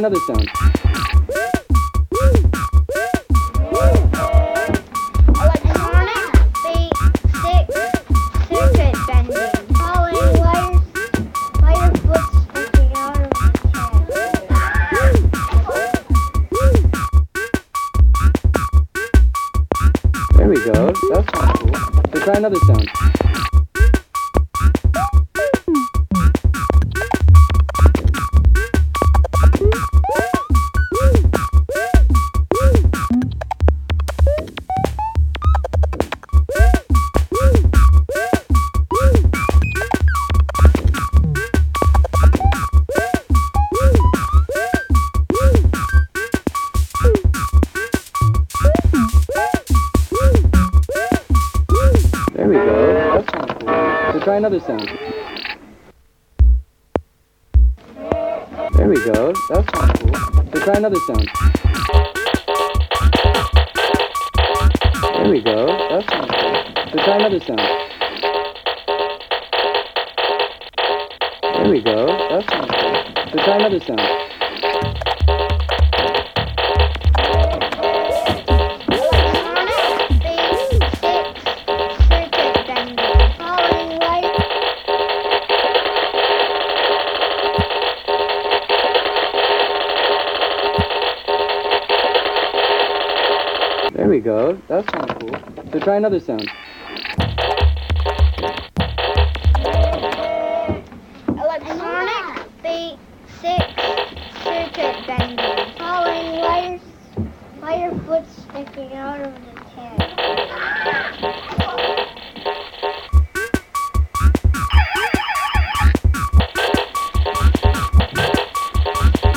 another sound. Electronic beat stick circuit bending. Following wires, wire foot sticking out of the There we go. That sounds cool. So try another sound. Try another sound. There we go. That sounds cool. So try another sound. There we go. That sounds cool. So try another sound. There we go. That sounds cool. So try another sound. We go. That sounds cool. So try another sound. Electronic beat six circuit bending. Following wires, wire foot sticking out of the tin.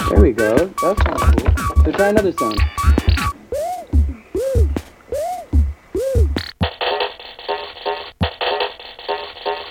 There we go. That sounds cool. So try another sound.